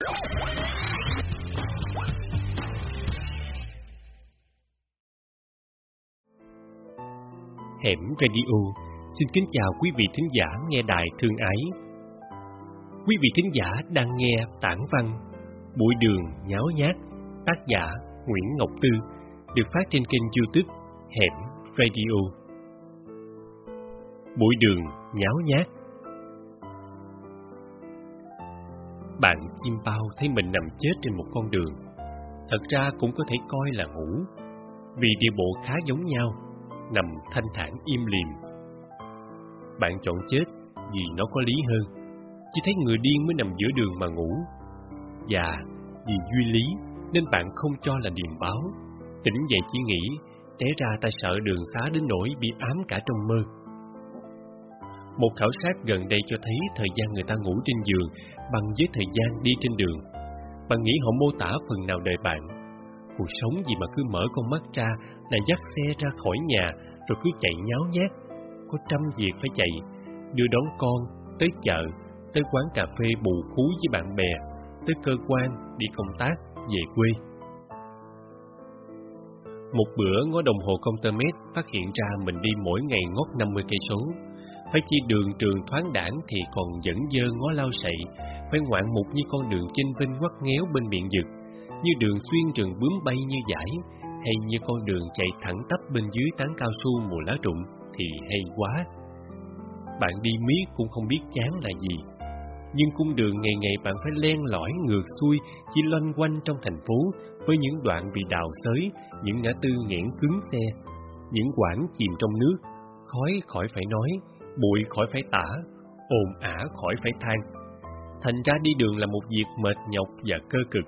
Hẻm Radio xin kính chào quý vị thính giả nghe đài thương ái. Quý vị thính giả đang nghe tản văn Bụi đường nháo nhác. tác giả Nguyễn Ngọc Tư, được phát trên kênh youtube Hẻm Radio. Bụi đường nháo nhát Bạn chim bao thấy mình nằm chết trên một con đường. Thật ra cũng có thể coi là ngủ, vì địa bộ khá giống nhau nằm thanh thản im lìm. Bạn chọn chết vì nó có lý hơn, chỉ thấy người điên mới nằm giữa đường mà ngủ. Và vì duy lý nên bạn không cho là điềm báo, tỉnh dậy chỉ nghĩ, té ra ta sợ đường xá đến nỗi bị ám cả trong mơ. Một khảo sát gần đây cho thấy thời gian người ta ngủ trên giường bằng với thời gian đi trên đường. Bạn nghĩ họ mô tả phần nào đời bạn cuộc sống gì mà cứ mở con mắt ra là dắt xe ra khỏi nhà rồi cứ chạy nháo nhác. Có trăm việc phải chạy, đưa đón con, tới chợ, tới quán cà phê bù khú với bạn bè, tới cơ quan, đi công tác, về quê. Một bữa ngó đồng hồ công tơ mét phát hiện ra mình đi mỗi ngày ngót 50 cây số. Phải chi đường trường thoáng đảng thì còn dẫn dơ ngó lao sậy, phải ngoạn mục như con đường chênh vinh ngoắt ngéo bên miệng dực, như đường xuyên rừng bướm bay như giải, hay như con đường chạy thẳng tắp bên dưới tán cao su mùa lá rụng thì hay quá. Bạn đi miết cũng không biết chán là gì, nhưng cung đường ngày ngày bạn phải len lỏi ngược xuôi chỉ loanh quanh trong thành phố với những đoạn bị đào xới, những ngã tư nghẽn cứng xe, những quãng chìm trong nước, khói khỏi phải nói, bụi khỏi phải tả, ồn ả khỏi phải than. Thành ra đi đường là một việc mệt nhọc và cơ cực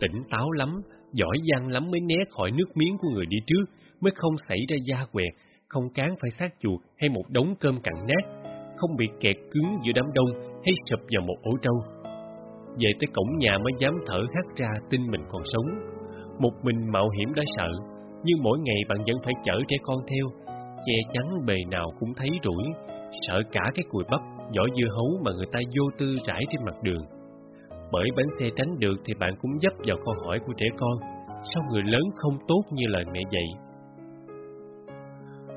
tỉnh táo lắm, giỏi giang lắm mới né khỏi nước miếng của người đi trước, mới không xảy ra da quẹt, không cán phải sát chuột hay một đống cơm cặn nát, không bị kẹt cứng giữa đám đông hay sụp vào một ổ trâu. Về tới cổng nhà mới dám thở hắt ra tin mình còn sống. Một mình mạo hiểm đã sợ, nhưng mỗi ngày bạn vẫn phải chở trẻ con theo, che chắn bề nào cũng thấy rủi, sợ cả cái cùi bắp, vỏ dưa hấu mà người ta vô tư rải trên mặt đường bởi bánh xe tránh được thì bạn cũng dấp vào câu hỏi của trẻ con, sao người lớn không tốt như lời mẹ dạy?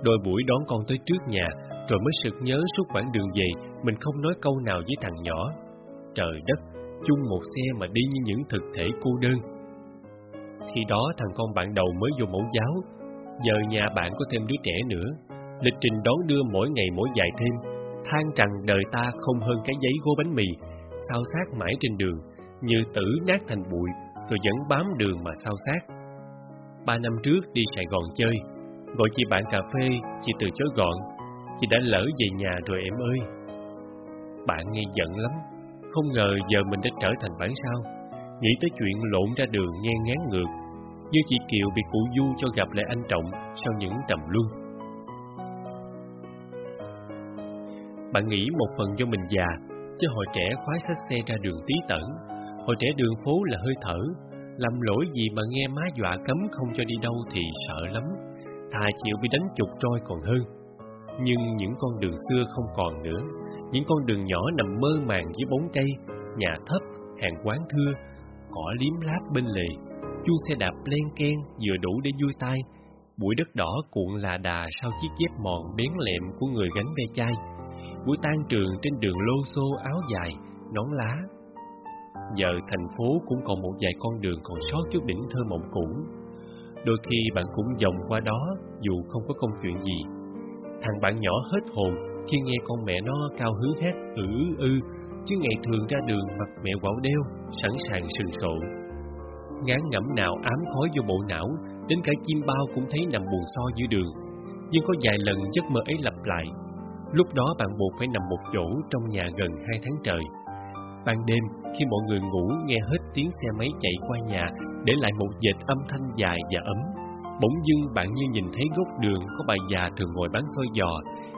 Đôi buổi đón con tới trước nhà, rồi mới sực nhớ suốt quãng đường về, mình không nói câu nào với thằng nhỏ. Trời đất, chung một xe mà đi như những thực thể cô đơn. Khi đó thằng con bạn đầu mới vô mẫu giáo, giờ nhà bạn có thêm đứa trẻ nữa. Lịch trình đón đưa mỗi ngày mỗi dài thêm, than rằng đời ta không hơn cái giấy gô bánh mì, sao sát mãi trên đường, như tử nát thành bụi, rồi vẫn bám đường mà sao sát. Ba năm trước đi Sài Gòn chơi, gọi chị bạn cà phê, chị từ chối gọn, chị đã lỡ về nhà rồi em ơi. Bạn nghe giận lắm, không ngờ giờ mình đã trở thành bản sao, nghĩ tới chuyện lộn ra đường nghe ngán ngược, như chị Kiều bị cụ Du cho gặp lại anh Trọng sau những trầm luân. Bạn nghĩ một phần do mình già Chứ hồi trẻ khoái xách xe ra đường tí tẩn. Hồi trẻ đường phố là hơi thở Làm lỗi gì mà nghe má dọa cấm không cho đi đâu thì sợ lắm. Thà chịu bị đánh chục trôi còn hơn. Nhưng những con đường xưa không còn nữa. Những con đường nhỏ nằm mơ màng dưới bóng cây Nhà thấp, hàng quán thưa Cỏ liếm láp bên lề. Chu xe đạp len ken vừa đủ để vui tai Bụi đất đỏ cuộn là đà sau chiếc dép mòn bén lẹm của người gánh ve chai buổi tan trường trên đường lô xô áo dài, nón lá. Giờ thành phố cũng còn một vài con đường còn sót chút đỉnh thơ mộng cũ. Đôi khi bạn cũng vòng qua đó dù không có công chuyện gì. Thằng bạn nhỏ hết hồn khi nghe con mẹ nó cao hứng hát ử ư, chứ ngày thường ra đường mặt mẹ quạo đeo, sẵn sàng sừng sộ. Ngán ngẩm nào ám khói vô bộ não, đến cả chim bao cũng thấy nằm buồn so giữa đường. Nhưng có vài lần giấc mơ ấy lặp lại, Lúc đó bạn buộc phải nằm một chỗ trong nhà gần hai tháng trời. Ban đêm, khi mọi người ngủ nghe hết tiếng xe máy chạy qua nhà, để lại một dệt âm thanh dài và ấm. Bỗng dưng bạn như nhìn thấy góc đường có bà già thường ngồi bán xôi giò,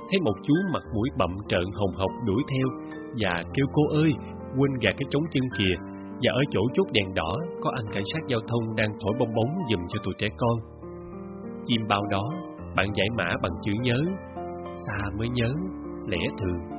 thấy một chú mặt mũi bậm trợn hồng hộc đuổi theo và kêu cô ơi, quên gạt cái trống chân kìa. Và ở chỗ chốt đèn đỏ có anh cảnh sát giao thông đang thổi bong bóng dùm cho tụi trẻ con. Chim bao đó, bạn giải mã bằng chữ nhớ xa mới nhớ lẽ thường